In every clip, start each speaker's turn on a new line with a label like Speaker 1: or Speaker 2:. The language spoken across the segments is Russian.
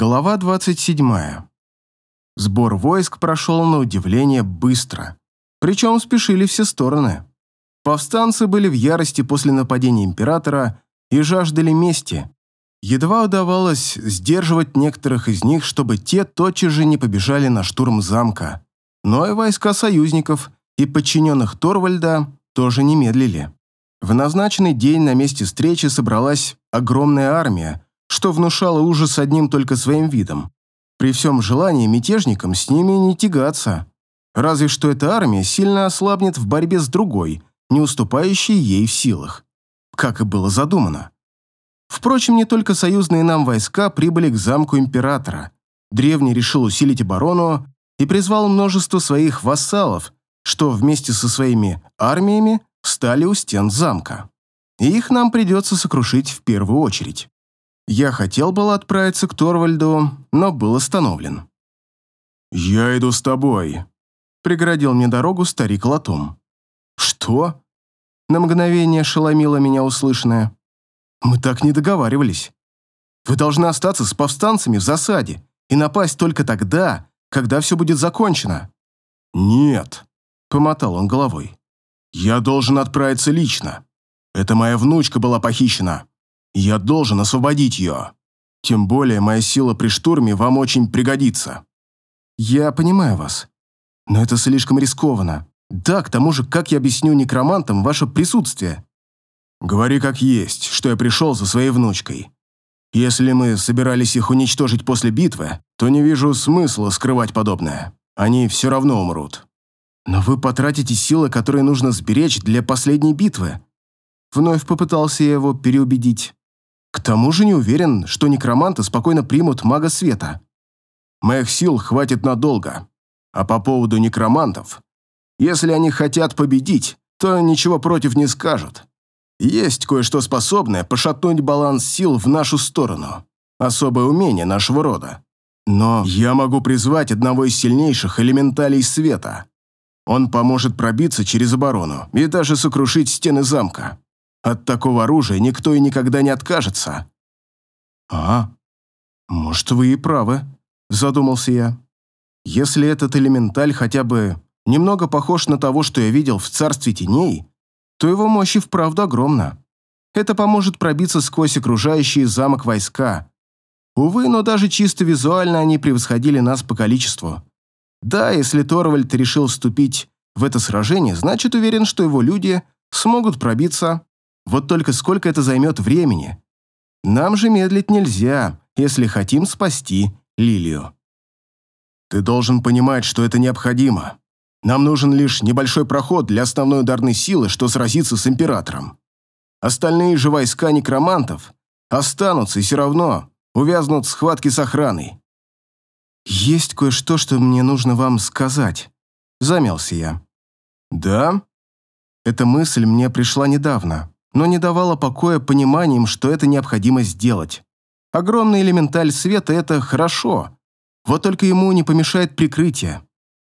Speaker 1: Глава 27. Сбор войск прошел на удивление быстро. Причем спешили все стороны. Повстанцы были в ярости после нападения императора и жаждали мести. Едва удавалось сдерживать некоторых из них, чтобы те тотчас же не побежали на штурм замка. Но и войска союзников и подчиненных Торвальда тоже не медлили. В назначенный день на месте встречи собралась огромная армия, что внушало ужас одним только своим видом. При всем желании мятежникам с ними не тягаться. Разве что эта армия сильно ослабнет в борьбе с другой, не уступающей ей в силах. Как и было задумано. Впрочем, не только союзные нам войска прибыли к замку императора. Древний решил усилить оборону и призвал множество своих вассалов, что вместе со своими армиями стали у стен замка. И их нам придется сокрушить в первую очередь. Я хотел было отправиться к Торвальду, но был остановлен.
Speaker 2: «Я иду с тобой», — преградил мне дорогу старик Латум.
Speaker 1: «Что?» На мгновение шеломило меня услышанное. «Мы так не договаривались. Вы должны остаться с повстанцами в засаде и напасть только тогда, когда все будет закончено».
Speaker 2: «Нет», —
Speaker 1: помотал он головой.
Speaker 2: «Я должен отправиться лично. Это моя внучка была похищена. Я должен освободить ее. Тем более моя сила при штурме вам очень пригодится».
Speaker 1: «Я понимаю вас, но это слишком рискованно. Да, к тому же, как я объясню некромантам ваше присутствие?»
Speaker 2: «Говори как есть, что я пришел за своей внучкой. Если мы собирались их уничтожить после битвы, то не вижу смысла скрывать подобное. Они все равно умрут».
Speaker 1: «Но вы потратите силы, которые нужно сберечь для последней битвы». Вновь попытался я его переубедить. К тому же не уверен, что некроманты спокойно примут мага света.
Speaker 2: Моих сил хватит надолго. А по поводу некромантов, если они хотят победить, то ничего против не скажут. Есть кое-что способное пошатнуть баланс сил в нашу сторону. Особое умение нашего рода. Но я могу призвать одного из сильнейших элементалей света. Он поможет пробиться через оборону и даже сокрушить стены замка. От такого оружия никто и никогда не откажется».
Speaker 1: «А, может, вы и правы», — задумался я. «Если этот элементаль хотя бы немного похож на того, что я видел в царстве теней, то его мощь и вправду огромна. Это поможет пробиться сквозь окружающие замок войска. Увы, но даже чисто визуально они превосходили нас по количеству. Да, если Торвальд решил вступить в это сражение, значит уверен, что его люди смогут пробиться вот только сколько это займет времени. Нам же медлить нельзя, если хотим спасти Лилию.
Speaker 2: Ты должен понимать, что это необходимо. Нам нужен лишь небольшой проход для основной ударной силы, что сразится с Императором. Остальные же войска некромантов останутся и все равно увязнут в схватке с охраной.
Speaker 1: «Есть кое-что, что мне нужно вам сказать», — замялся я.
Speaker 2: «Да?»
Speaker 1: Эта мысль мне пришла недавно но не давала покоя пониманием, что это необходимо сделать. Огромный элементаль света — это хорошо, вот только ему не помешает прикрытие.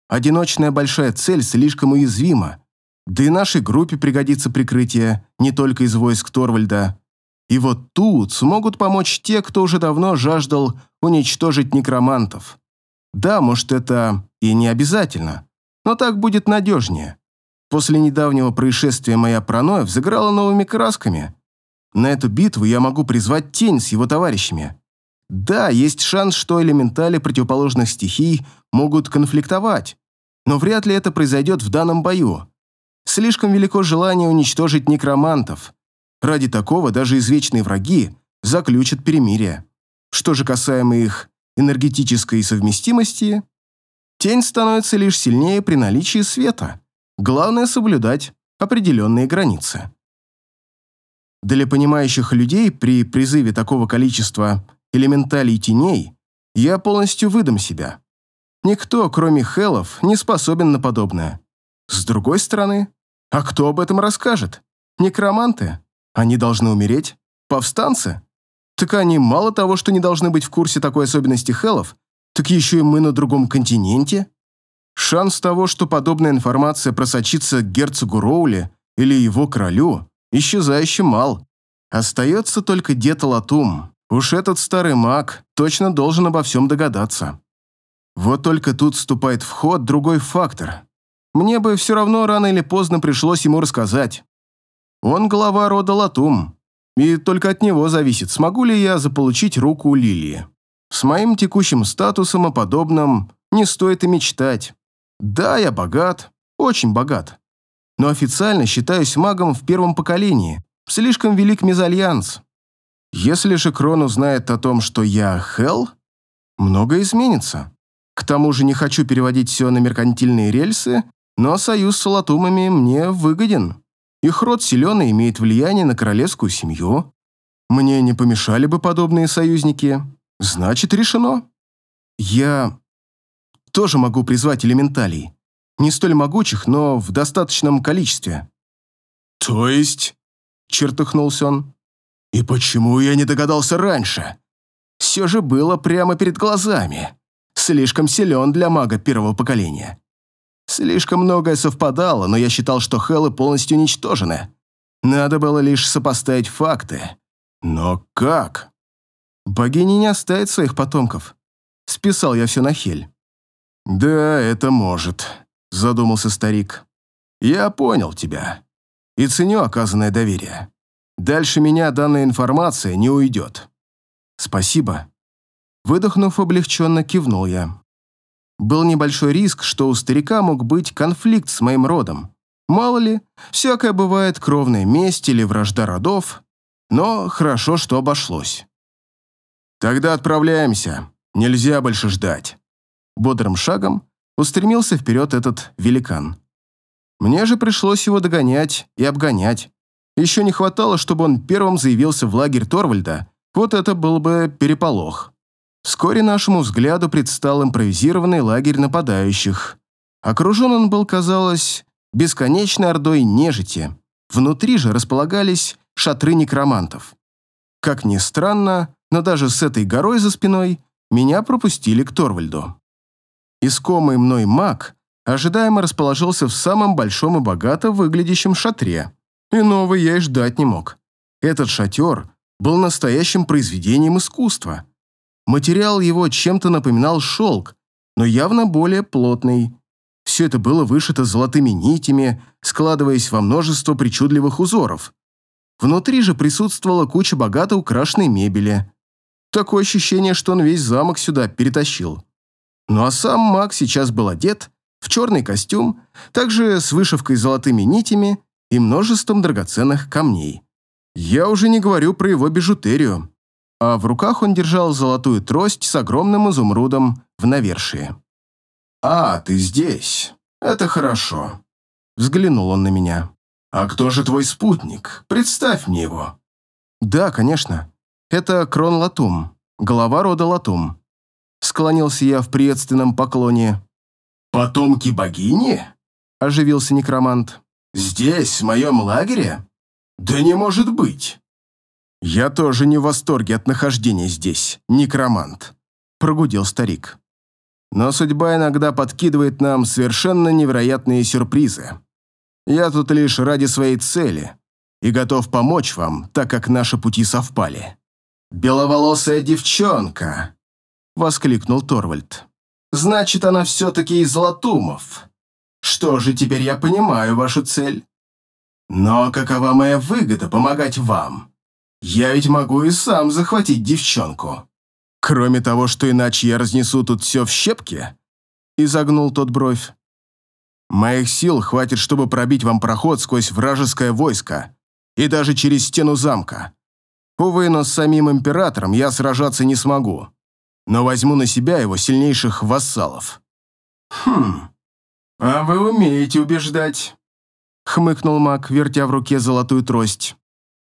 Speaker 1: Одиночная большая цель слишком уязвима, да и нашей группе пригодится прикрытие не только из войск Торвальда. И вот тут смогут помочь те, кто уже давно жаждал уничтожить некромантов. Да, может, это и не обязательно, но так будет надежнее. После недавнего происшествия моя паранойя взыграла новыми красками. На эту битву я могу призвать тень с его товарищами. Да, есть шанс, что элементали противоположных стихий могут конфликтовать, но вряд ли это произойдет в данном бою. Слишком велико желание уничтожить некромантов. Ради такого даже извечные враги заключат перемирие. Что же касаемо их энергетической совместимости, тень становится лишь сильнее при наличии света. Главное соблюдать определенные границы. Для понимающих людей при призыве такого количества элементалей теней я полностью выдам себя. Никто, кроме Хелов, не способен на подобное. С другой стороны, а кто об этом расскажет? Некроманты? Они должны умереть? Повстанцы? Так они мало того, что не должны быть в курсе такой особенности Хелов, так еще и мы на другом континенте. Шанс того, что подобная информация просочится к герцогу Роули или его королю, исчезающе мал. Остается только дед Латум. Уж этот старый маг точно должен обо всем догадаться. Вот только тут вступает в ход другой фактор. Мне бы все равно рано или поздно пришлось ему рассказать. Он глава рода Латум, и только от него зависит, смогу ли я заполучить руку Лилии. С моим текущим статусом и подобным не стоит и мечтать. Да, я богат, очень богат. Но официально считаюсь магом в первом поколении. Слишком велик мезальянс. Если же Крон узнает о том, что я Хел, многое изменится. К тому же не хочу переводить все на меркантильные рельсы, но союз с Латумами мне выгоден. Их род силен и имеет влияние на королевскую семью. Мне не помешали бы подобные союзники. Значит, решено. Я тоже могу призвать элементалей. Не столь могучих, но в достаточном количестве.
Speaker 2: То есть? Чертыхнулся он. И почему я не догадался раньше?
Speaker 1: Все же было прямо перед глазами. Слишком силен для мага первого поколения. Слишком многое совпадало, но я считал, что Хеллы полностью уничтожены. Надо было лишь сопоставить факты. Но как? Богиня не оставит своих потомков. Списал я все на Хель.
Speaker 2: «Да, это может», — задумался старик. «Я понял тебя и ценю оказанное доверие. Дальше меня данная информация не уйдет».
Speaker 1: «Спасибо». Выдохнув облегченно, кивнул я. Был небольшой риск, что у старика мог быть конфликт с моим родом. Мало ли, всякое бывает, кровная месть или вражда родов, но хорошо, что обошлось.
Speaker 2: «Тогда отправляемся, нельзя больше ждать».
Speaker 1: Бодрым шагом устремился вперед этот великан. Мне же пришлось его догонять и обгонять. Еще не хватало, чтобы он первым заявился в лагерь Торвальда, вот это был бы переполох. Вскоре нашему взгляду предстал импровизированный лагерь нападающих. Окружен он был, казалось, бесконечной ордой нежити. Внутри же располагались шатры некромантов. Как ни странно, но даже с этой горой за спиной меня пропустили к Торвальду. Искомый мной маг ожидаемо расположился в самом большом и богато выглядящем шатре. Иного я и ждать не мог. Этот шатер был настоящим произведением искусства – Материал его чем-то напоминал шелк, но явно более плотный. Все это было вышито золотыми нитями, складываясь во множество причудливых узоров. Внутри же присутствовала куча богато украшенной мебели. Такое ощущение, что он весь замок сюда перетащил. Ну а сам маг сейчас был одет в черный костюм, также с вышивкой золотыми нитями и множеством драгоценных камней. Я уже не говорю про его бижутерию а в руках он держал золотую трость с огромным изумрудом в навершии.
Speaker 2: «А, ты здесь. Это хорошо», — взглянул он на меня. «А кто же твой спутник? Представь мне его».
Speaker 1: «Да, конечно. Это Крон Латум, глава рода Латум». Склонился я в приветственном поклоне.
Speaker 2: «Потомки богини?»
Speaker 1: – оживился некромант.
Speaker 2: «Здесь, в моем лагере? Да не может быть!»
Speaker 1: «Я тоже не в восторге от нахождения здесь, некромант», – прогудел старик. «Но судьба иногда подкидывает нам совершенно невероятные сюрпризы. Я тут лишь ради своей цели и готов помочь вам, так как наши пути совпали».
Speaker 2: «Беловолосая девчонка!» – воскликнул Торвальд. «Значит, она все-таки из Латумов. Что же, теперь я понимаю вашу цель. Но какова моя выгода помогать вам?» Я ведь могу и сам захватить девчонку.
Speaker 1: Кроме того, что иначе я разнесу тут все в щепки, изогнул тот бровь. Моих сил хватит, чтобы пробить вам проход сквозь вражеское войско и даже через стену замка. Увы, но с самим императором я сражаться не смогу, но возьму на себя его сильнейших вассалов.
Speaker 2: Хм, а вы умеете убеждать, хмыкнул маг, вертя в руке золотую трость.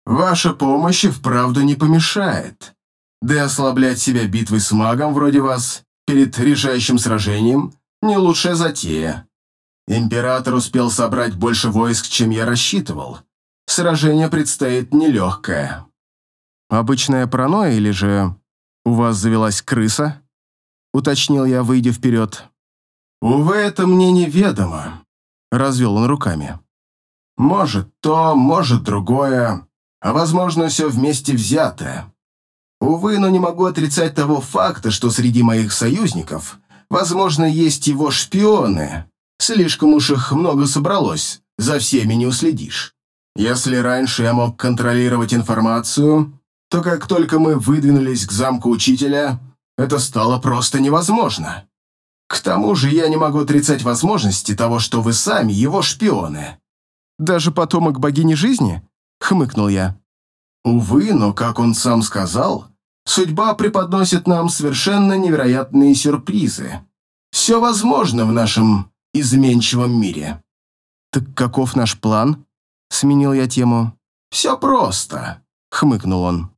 Speaker 2: Ваша помощь и вправду не помешает. Да и ослаблять себя битвой с магом вроде вас перед решающим сражением – не лучшая затея. Император успел собрать больше войск, чем я рассчитывал. Сражение предстоит нелегкое.
Speaker 1: «Обычная паранойя или же у вас завелась крыса?» – уточнил я, выйдя вперед.
Speaker 2: «Увы, это мне неведомо», – развел он руками. «Может то, может другое, а возможно, все вместе взятое.
Speaker 1: Увы, но не могу отрицать того факта, что среди моих союзников, возможно, есть его шпионы. Слишком уж их много собралось, за всеми не уследишь. Если раньше я мог контролировать информацию, то как только мы выдвинулись к замку учителя, это стало просто невозможно. К тому же я не могу отрицать возможности того, что вы сами его шпионы.
Speaker 2: Даже потомок богини жизни? Хмыкнул я.
Speaker 1: Увы, но, как он сам сказал, судьба преподносит нам совершенно невероятные сюрпризы. Все возможно в нашем изменчивом мире.
Speaker 2: Так каков наш план? Сменил я тему.
Speaker 1: Все просто, хмыкнул он.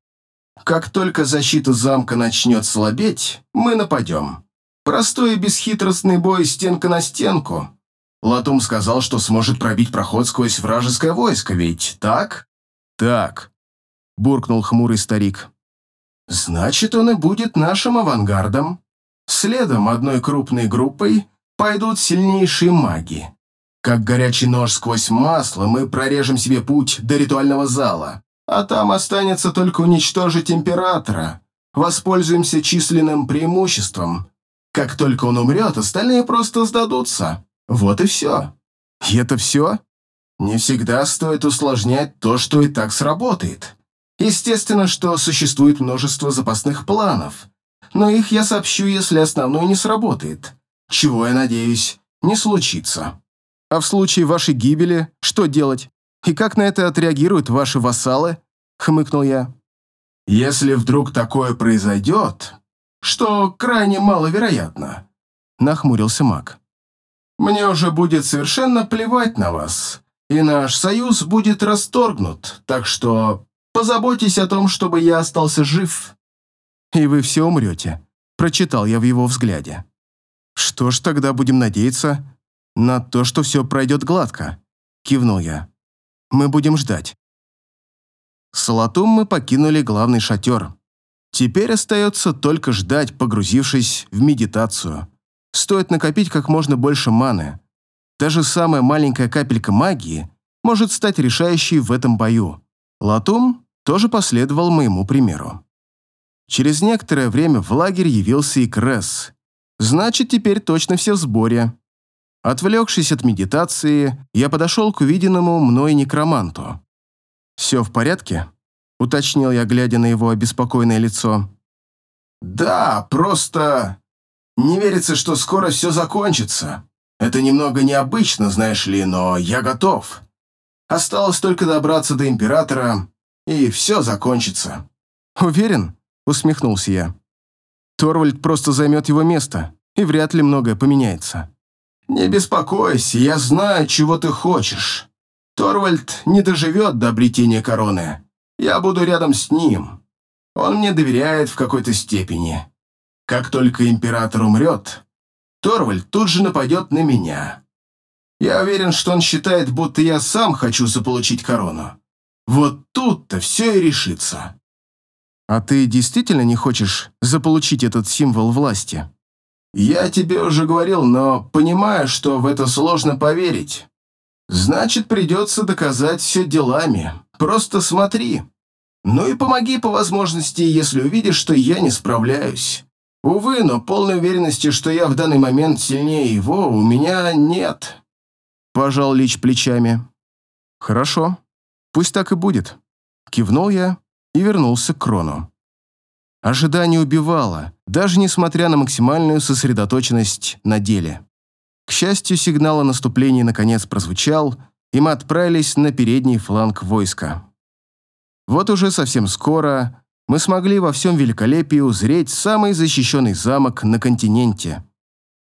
Speaker 1: Как только защита замка начнет слабеть, мы нападем. Простой и бесхитростный бой стенка на стенку. Латум сказал, что сможет пробить проход сквозь вражеское войско, ведь так?
Speaker 2: Так, буркнул хмурый старик.
Speaker 1: Значит, он и будет нашим авангардом. Следом одной крупной группой пойдут сильнейшие маги. Как горячий нож сквозь масло мы прорежем себе путь до ритуального зала, а там останется только уничтожить императора. Воспользуемся численным преимуществом. Как только он умрет, остальные просто сдадутся. Вот и все.
Speaker 2: И это все?
Speaker 1: Не всегда стоит усложнять то, что и так сработает. Естественно, что существует множество запасных планов, но их я сообщу, если основной не сработает, чего, я надеюсь, не случится.
Speaker 2: А в случае вашей гибели что делать? И как на это отреагируют ваши вассалы?» — хмыкнул я.
Speaker 1: «Если вдруг такое произойдет, что крайне маловероятно», — нахмурился маг. «Мне уже будет совершенно плевать на вас, и наш союз будет расторгнут, так что позаботьтесь о том, чтобы я остался жив».
Speaker 2: «И вы все умрете», — прочитал я в его взгляде. «Что ж, тогда будем надеяться на то, что все пройдет гладко», — кивнул я. Мы будем ждать. Салатум мы покинули главный шатер. Теперь остается только ждать, погрузившись в медитацию. Стоит накопить как можно больше маны. Даже самая маленькая капелька магии может стать решающей в этом бою. Латум тоже последовал моему примеру. Через некоторое время в лагерь явился и Кресс. Значит, теперь точно все в сборе. Отвлекшись от медитации, я подошел к увиденному мной некроманту. «Все в порядке?» — уточнил я, глядя на его обеспокоенное лицо.
Speaker 1: «Да, просто не верится, что скоро все закончится. Это немного необычно, знаешь ли, но я готов. Осталось только добраться до Императора, и все закончится».
Speaker 2: «Уверен?» — усмехнулся я. «Торвальд просто займет его место, и вряд ли многое поменяется».
Speaker 1: «Не беспокойся, я знаю, чего ты хочешь. Торвальд не доживет до обретения короны. Я буду рядом с ним. Он мне доверяет в какой-то степени. Как только император умрет, Торвальд тут же нападет на меня. Я уверен, что он считает, будто я сам хочу заполучить корону. Вот тут-то все и решится».
Speaker 2: «А ты действительно не хочешь заполучить этот символ власти?»
Speaker 1: «Я тебе уже говорил, но понимаю, что в это сложно поверить. Значит, придется доказать все делами. Просто смотри. Ну и помоги по возможности, если увидишь, что я не справляюсь. Увы, но полной уверенности, что я в данный момент сильнее его, у меня нет».
Speaker 2: Пожал Лич плечами. «Хорошо, пусть так и будет». Кивнул я и вернулся к Крону. Ожидание убивало, даже несмотря на максимальную сосредоточенность на деле. К счастью, сигнал о наступлении наконец прозвучал, и мы отправились на передний фланг войска. Вот уже совсем скоро мы смогли во всем великолепии узреть самый защищенный замок на континенте.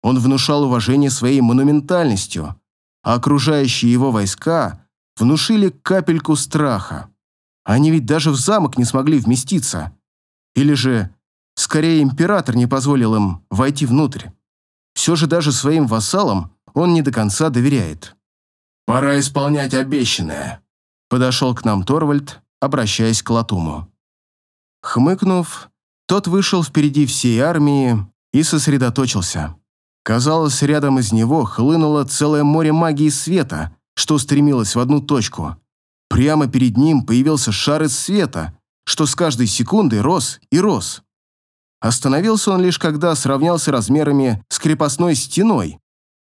Speaker 2: Он внушал уважение своей монументальностью, а окружающие его войска внушили капельку страха. Они ведь даже в замок не смогли вместиться – или же, скорее, император не позволил им войти внутрь. Все же даже своим вассалам он не до конца доверяет.
Speaker 1: «Пора исполнять обещанное», — подошел к нам Торвальд, обращаясь к Латуму.
Speaker 2: Хмыкнув, тот вышел впереди всей армии и сосредоточился. Казалось, рядом из него хлынуло целое море магии света, что стремилось в одну точку. Прямо перед ним появился шар из света,
Speaker 1: что с каждой секундой рос и рос. Остановился он лишь когда сравнялся размерами с крепостной стеной.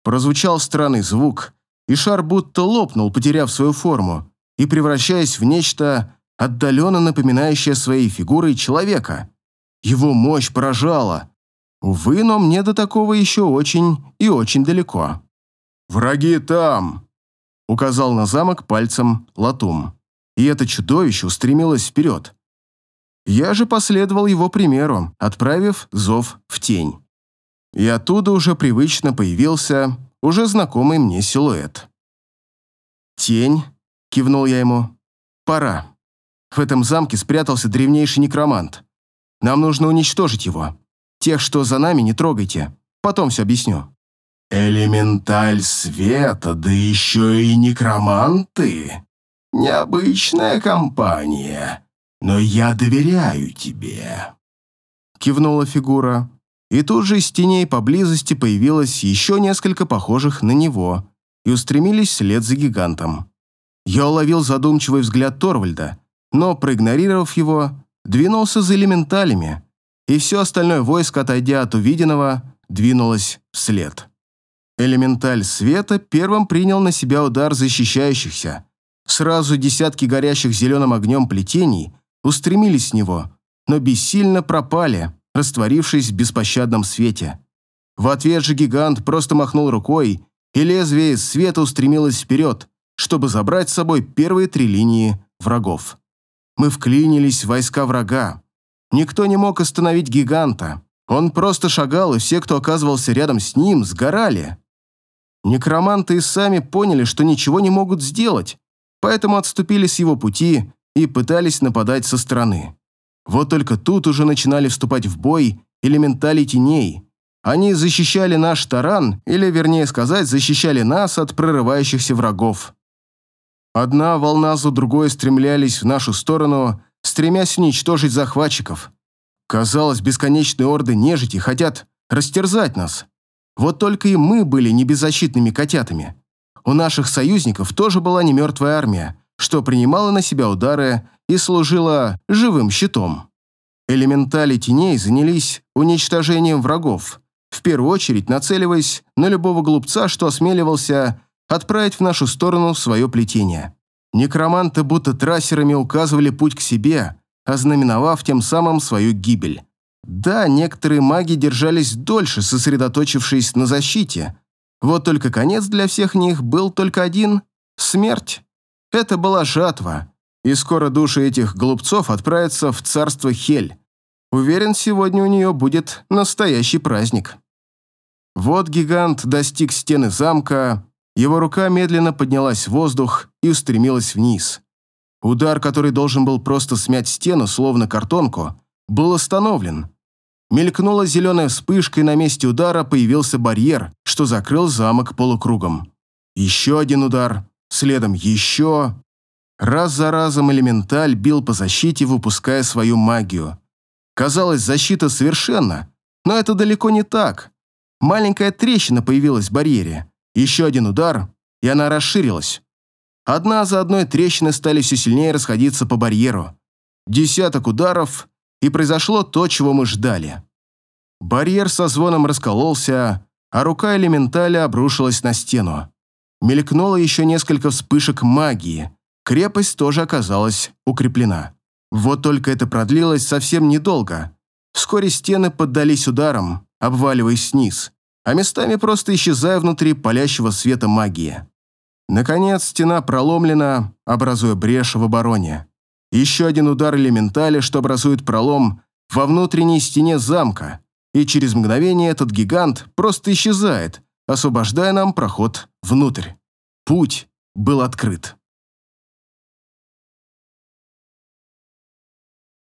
Speaker 1: Прозвучал странный звук, и шар будто лопнул, потеряв свою форму, и превращаясь в нечто отдаленно напоминающее своей фигурой человека. Его мощь поражала. Увы, но мне до такого еще очень и очень далеко.
Speaker 2: «Враги там!» — указал на замок пальцем Латум. И это чудовище устремилось вперед. Я же последовал его примеру, отправив зов в тень. И оттуда уже привычно появился уже знакомый мне силуэт.
Speaker 1: «Тень», — кивнул я ему, — «пора. В этом замке спрятался древнейший некромант. Нам нужно уничтожить его. Тех, что за нами, не трогайте. Потом все объясню».
Speaker 2: «Элементаль света, да еще и некроманты. Необычная компания, но я доверяю тебе».
Speaker 1: Кивнула фигура, и тут же из теней поблизости появилось еще несколько похожих на него и устремились вслед за гигантом. Я уловил задумчивый взгляд Торвальда, но, проигнорировав его, двинулся за элементалями, и все остальное войско, отойдя от увиденного, двинулось вслед. Элементаль света первым принял на себя удар защищающихся. Сразу десятки горящих зеленым огнем плетений устремились с него, но бессильно пропали, растворившись в беспощадном свете. В ответ же гигант просто махнул рукой, и лезвие света устремилось вперед, чтобы забрать с собой первые три линии врагов. Мы вклинились в войска врага. Никто не мог остановить гиганта. Он просто шагал, и все, кто оказывался рядом с ним, сгорали. Некроманты и сами поняли, что ничего не могут сделать, поэтому отступили с его пути и пытались нападать со стороны. Вот только тут уже начинали вступать в бой элементали теней. Они защищали наш таран, или, вернее сказать, защищали нас от прорывающихся врагов. Одна волна за другой стремлялись в нашу сторону, стремясь уничтожить захватчиков. Казалось, бесконечные орды нежити хотят растерзать нас. Вот только и мы были не беззащитными котятами. У наших союзников тоже была не мертвая армия, что принимала на себя удары и служила живым щитом. Элементали теней занялись уничтожением врагов, в первую очередь нацеливаясь на любого глупца, что осмеливался отправить в нашу сторону свое плетение. Некроманты будто трассерами указывали путь к себе, ознаменовав тем самым свою гибель. Да, некоторые маги держались дольше, сосредоточившись на защите. Вот только конец для всех них был только один – смерть. Это была жатва, и скоро души этих глупцов отправятся в царство Хель. Уверен, сегодня у нее будет настоящий праздник. Вот гигант достиг стены замка, его рука медленно поднялась в воздух и устремилась вниз. Удар, который должен был просто смять стену, словно картонку, был остановлен. Мелькнула зеленая вспышка, и на месте удара появился барьер, что закрыл замок полукругом. Еще один удар, следом еще. Раз за разом элементаль бил по защите, выпуская свою магию. Казалось, защита совершенна, но это далеко не так. Маленькая трещина появилась в барьере. Еще один удар, и она расширилась. Одна за одной трещины стали все сильнее расходиться по барьеру. Десяток ударов, и произошло то, чего мы ждали. Барьер со звоном раскололся, а рука элементаля обрушилась на стену. Мелькнуло еще несколько вспышек магии. Крепость тоже оказалась укреплена. Вот только это продлилось совсем недолго. Вскоре стены поддались ударам, обваливаясь вниз, а местами просто исчезая внутри палящего света магии. Наконец, стена проломлена, образуя брешь в обороне. Еще один удар элементали, что образует пролом во внутренней стене замка, и через мгновение этот гигант просто исчезает, освобождая нам проход внутрь. Путь был открыт.